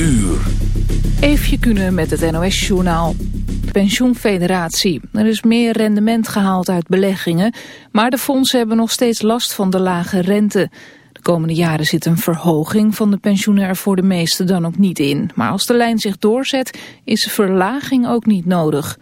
uur. Eefje Kunnen met het NOS-journaal. Pensioenfederatie. Er is meer rendement gehaald uit beleggingen, maar de fondsen hebben nog steeds last van de lage rente. De komende jaren zit een verhoging van de pensioenen er voor de meesten dan ook niet in. Maar als de lijn zich doorzet, is verlaging ook niet nodig.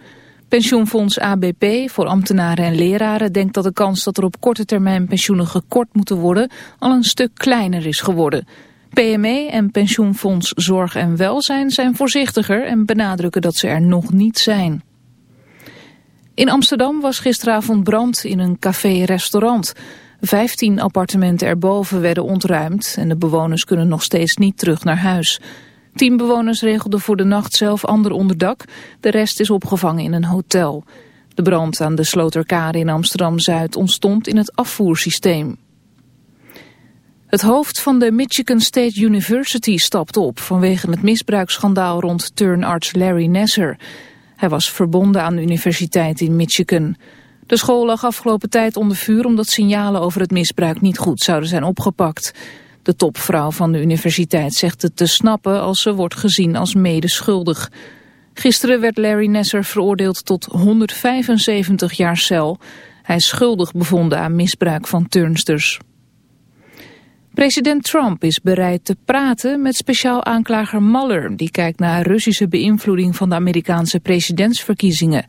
Pensioenfonds ABP voor ambtenaren en leraren denkt dat de kans dat er op korte termijn pensioenen gekort moeten worden al een stuk kleiner is geworden. PME en Pensioenfonds Zorg en Welzijn zijn voorzichtiger en benadrukken dat ze er nog niet zijn. In Amsterdam was gisteravond brand in een café-restaurant. Vijftien appartementen erboven werden ontruimd en de bewoners kunnen nog steeds niet terug naar huis. Tien bewoners regelden voor de nacht zelf ander onderdak. De rest is opgevangen in een hotel. De brand aan de Sloterkade in Amsterdam-Zuid ontstond in het afvoersysteem. Het hoofd van de Michigan State University stapt op vanwege het misbruiksschandaal rond turnarts Larry Nasser. Hij was verbonden aan de universiteit in Michigan. De school lag afgelopen tijd onder vuur omdat signalen over het misbruik niet goed zouden zijn opgepakt. De topvrouw van de universiteit zegt het te snappen als ze wordt gezien als medeschuldig. Gisteren werd Larry Nasser veroordeeld tot 175 jaar cel. Hij is schuldig bevonden aan misbruik van turnsters. President Trump is bereid te praten met speciaal aanklager Mueller... die kijkt naar Russische beïnvloeding van de Amerikaanse presidentsverkiezingen.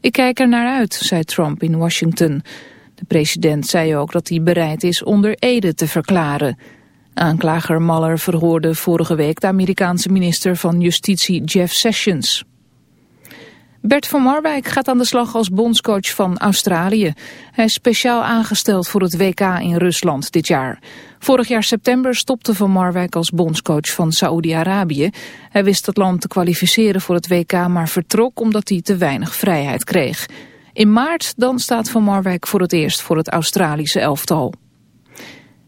Ik kijk er naar uit, zei Trump in Washington. De president zei ook dat hij bereid is onder Ede te verklaren. Aanklager Mueller verhoorde vorige week de Amerikaanse minister van Justitie Jeff Sessions. Bert van Marwijk gaat aan de slag als bondscoach van Australië. Hij is speciaal aangesteld voor het WK in Rusland dit jaar. Vorig jaar september stopte Van Marwijk als bondscoach van Saoedi-Arabië. Hij wist het land te kwalificeren voor het WK, maar vertrok omdat hij te weinig vrijheid kreeg. In maart dan staat Van Marwijk voor het eerst voor het Australische elftal.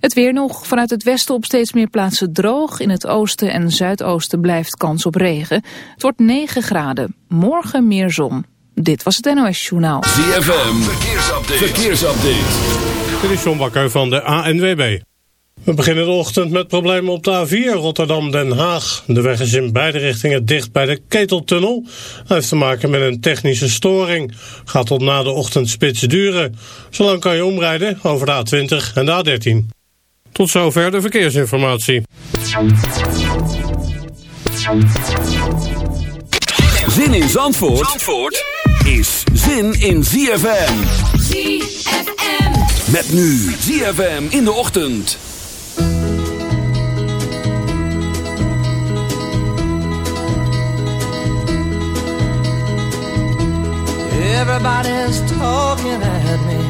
Het weer nog. Vanuit het westen op steeds meer plaatsen droog. In het oosten en zuidoosten blijft kans op regen. Het wordt 9 graden. Morgen meer zon. Dit was het NOS Journaal. ZFM. Verkeersupdate. Verkeersupdate. Dit is John Bakker van de ANWB. We beginnen de ochtend met problemen op de A4 Rotterdam-Den Haag. De weg is in beide richtingen dicht bij de Keteltunnel. Dat heeft te maken met een technische storing. Gaat tot na de ochtendspits duren. Zolang kan je omrijden over de A20 en de A13. Tot zover de verkeersinformatie. Zin in Zandvoort, Zandvoort is zin in ZFM. ZFM. Met nu ZFM in de ochtend. Everybody's talking at me.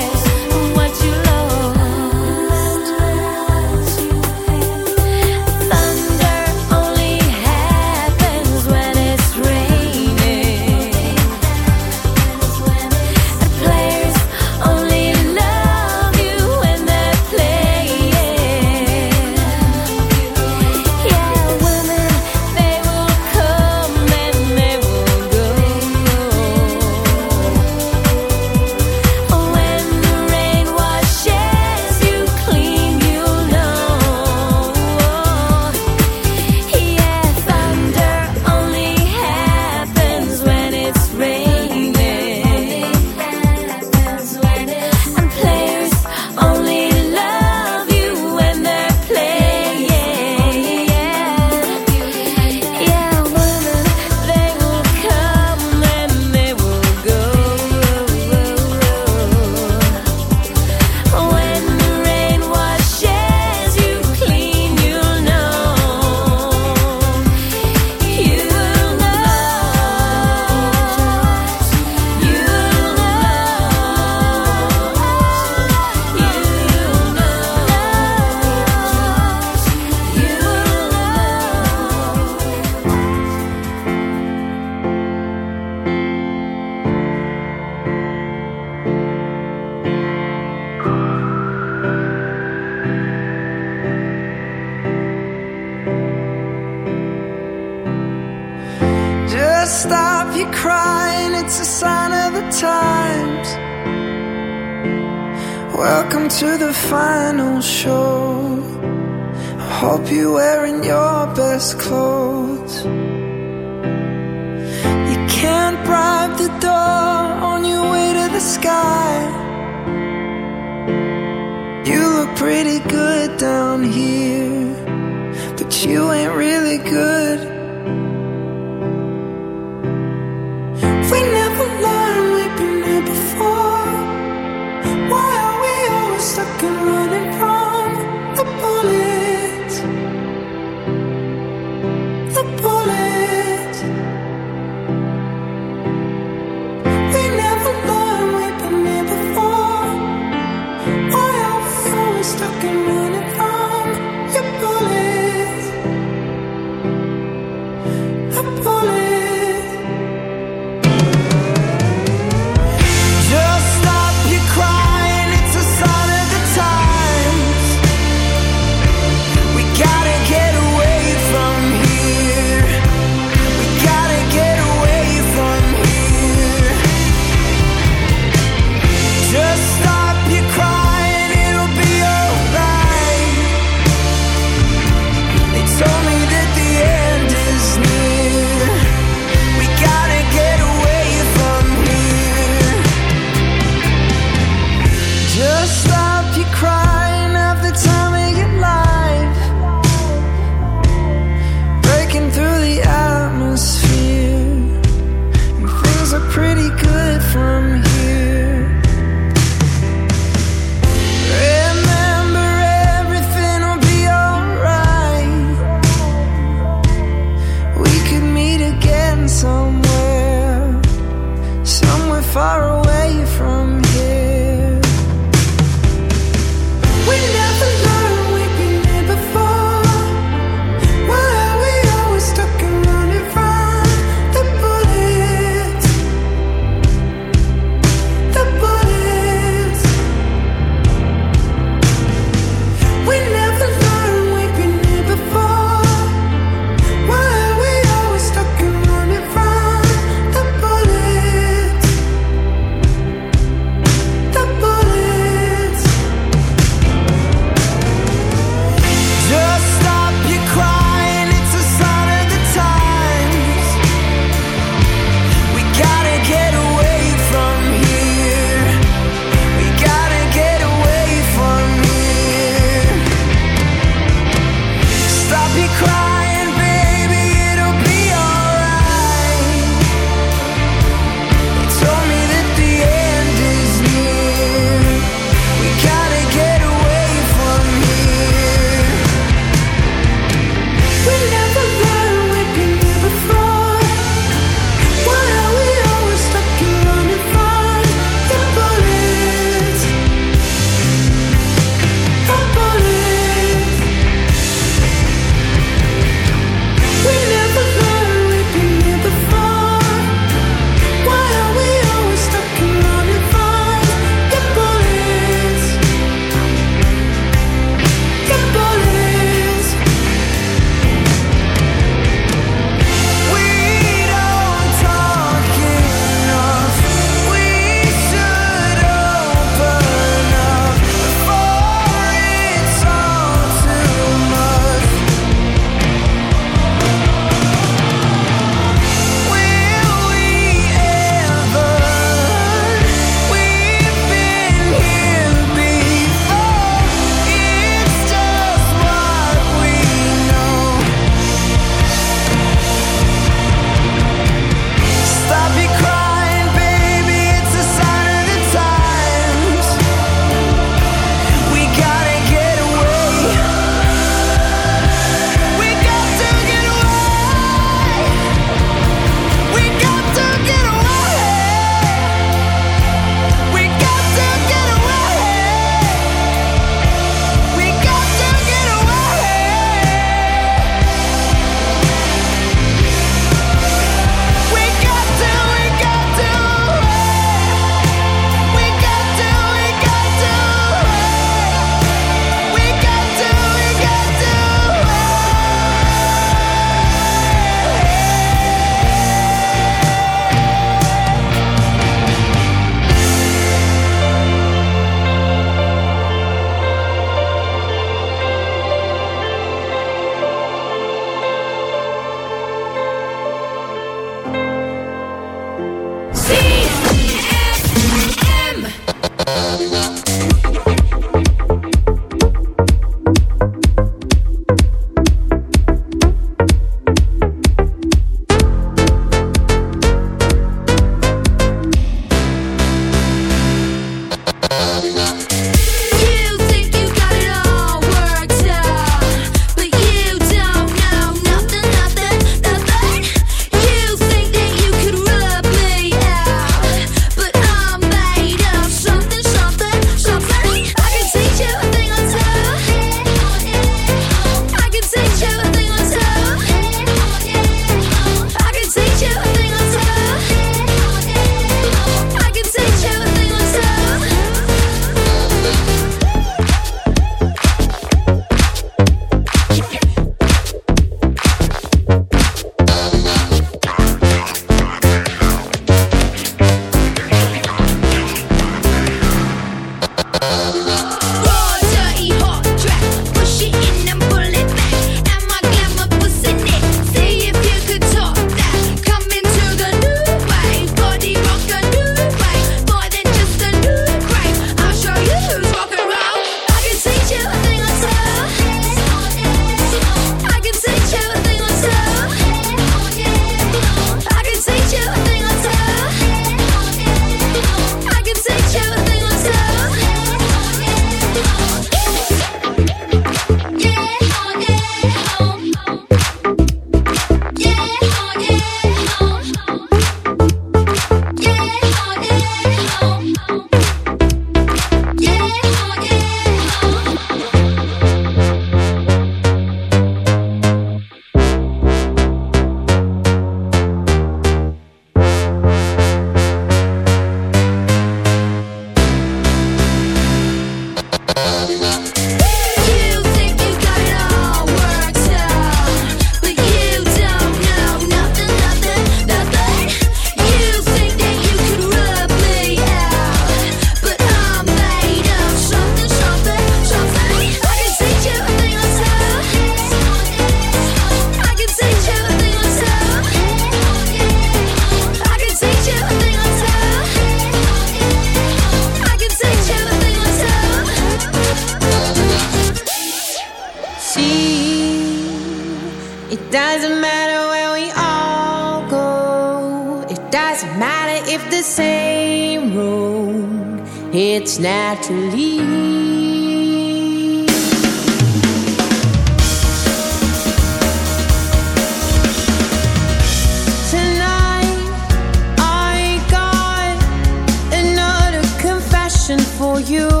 you.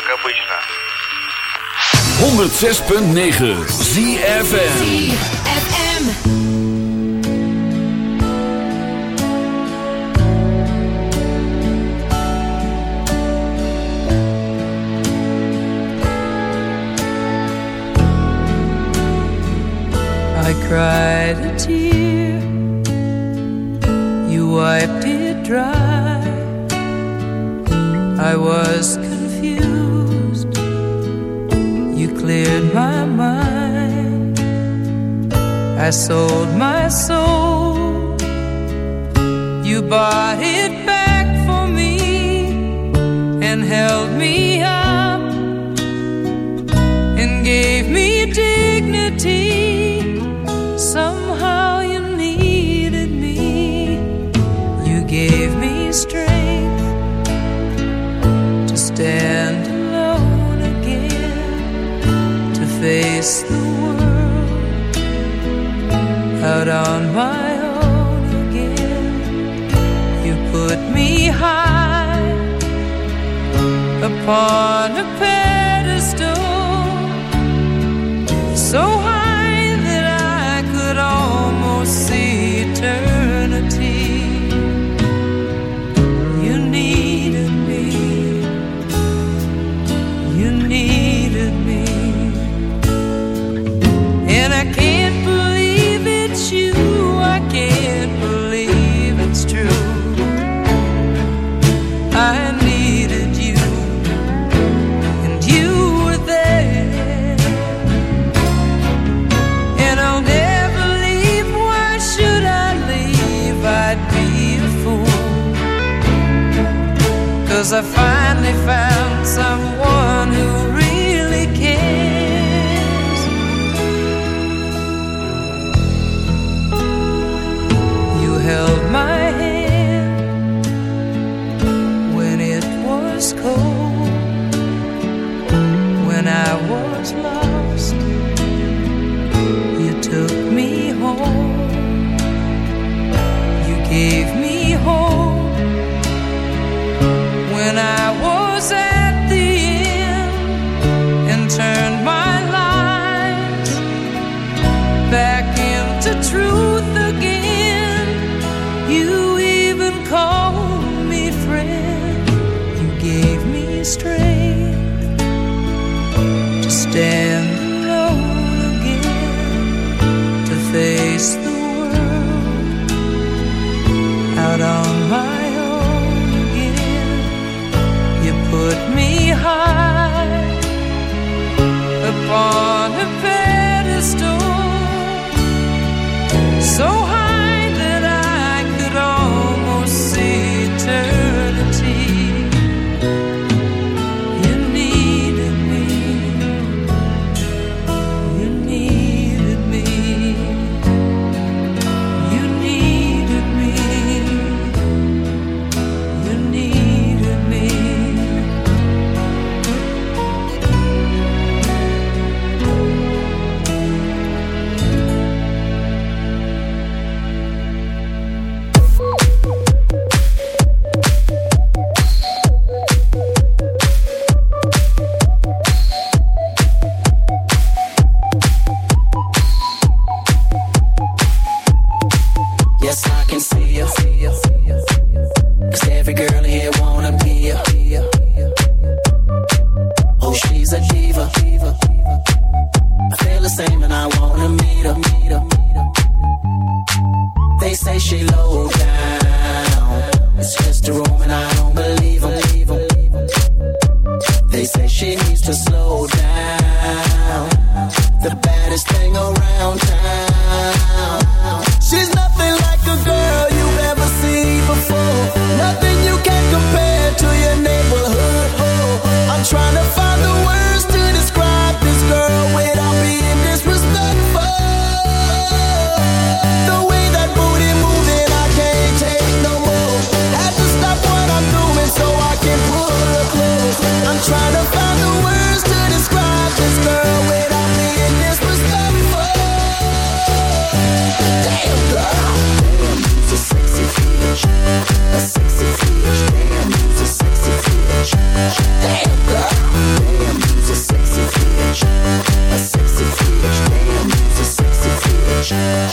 как обычно. 106.9 ZFM.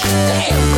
Damn.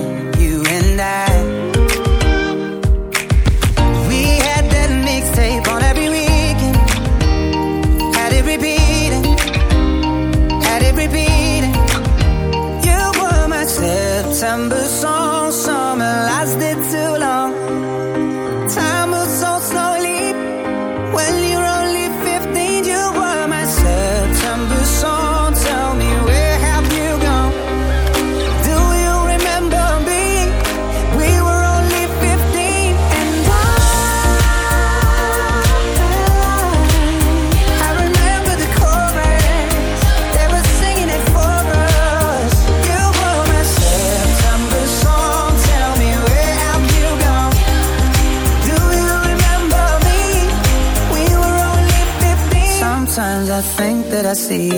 December. I see.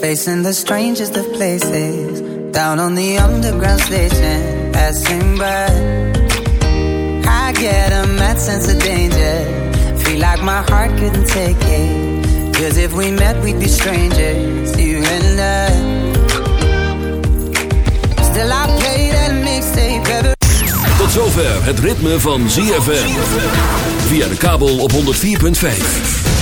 Facing the strangest of places. Down on the underground station, passing by. I get a mad sense of danger. Feel like my heart couldn't take it. Cause if we met, we'd be strangers, you and I. Still, I play that mixtape. Tot zover het ritme van ZFM. Via de kabel op 104.5.